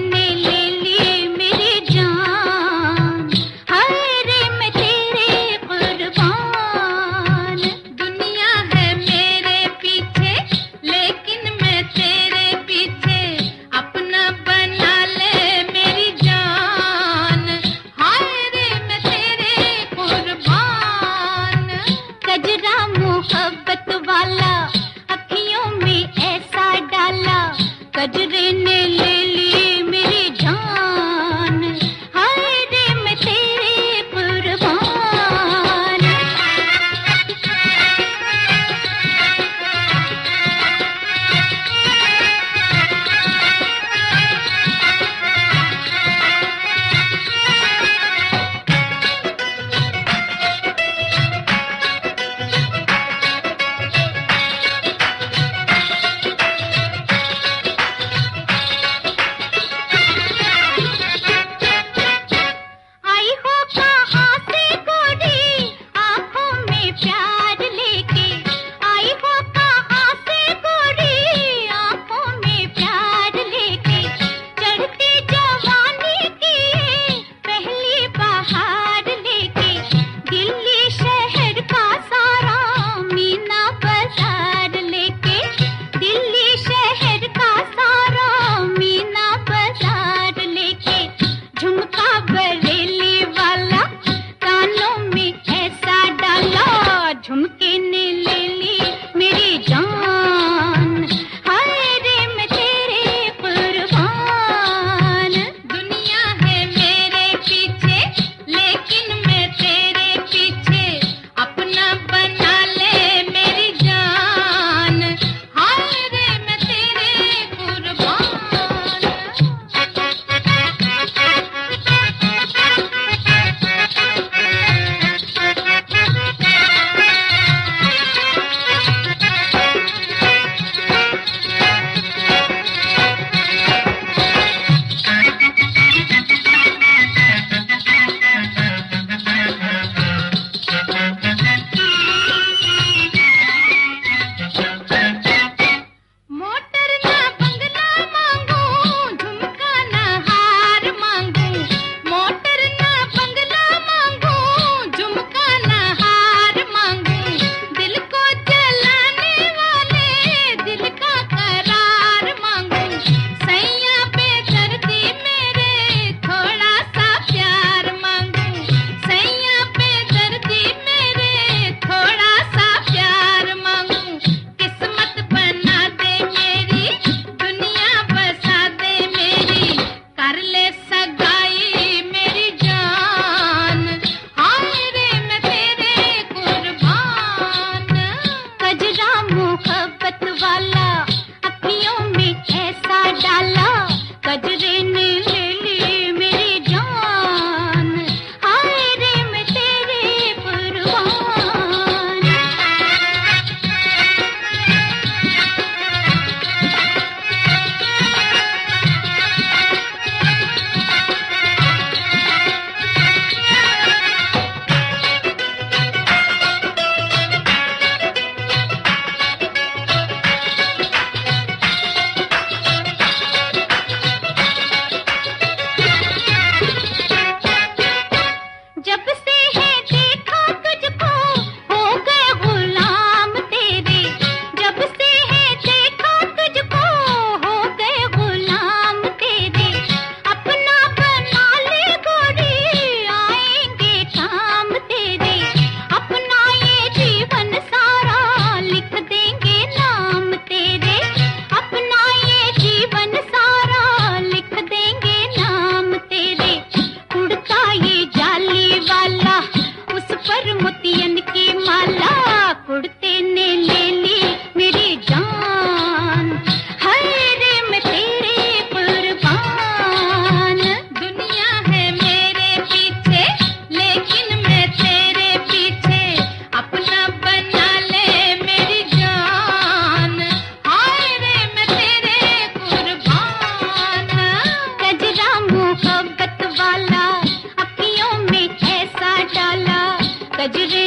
ಮೇಲೆ बज रही